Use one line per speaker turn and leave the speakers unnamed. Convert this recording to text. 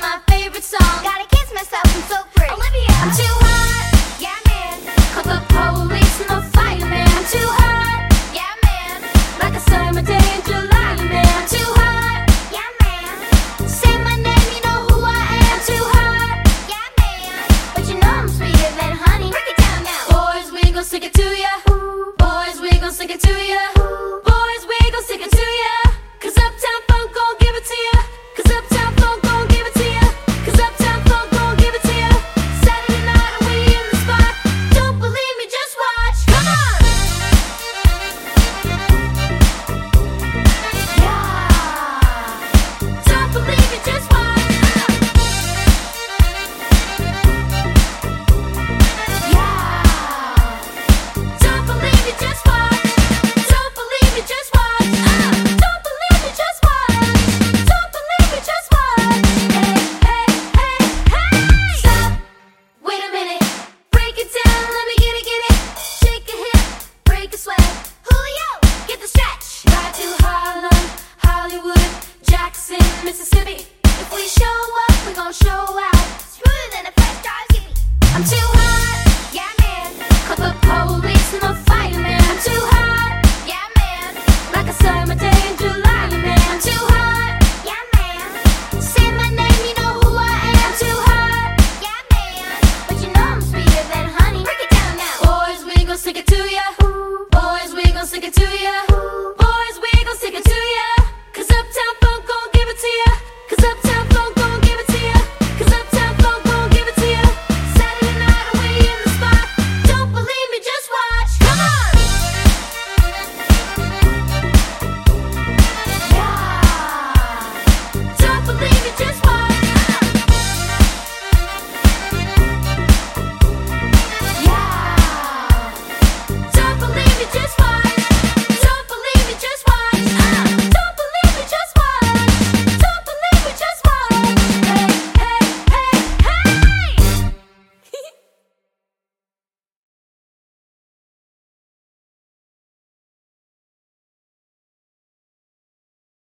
my
favorite song.
Gotta kiss myself, I'm so pretty. Olivia, I'm too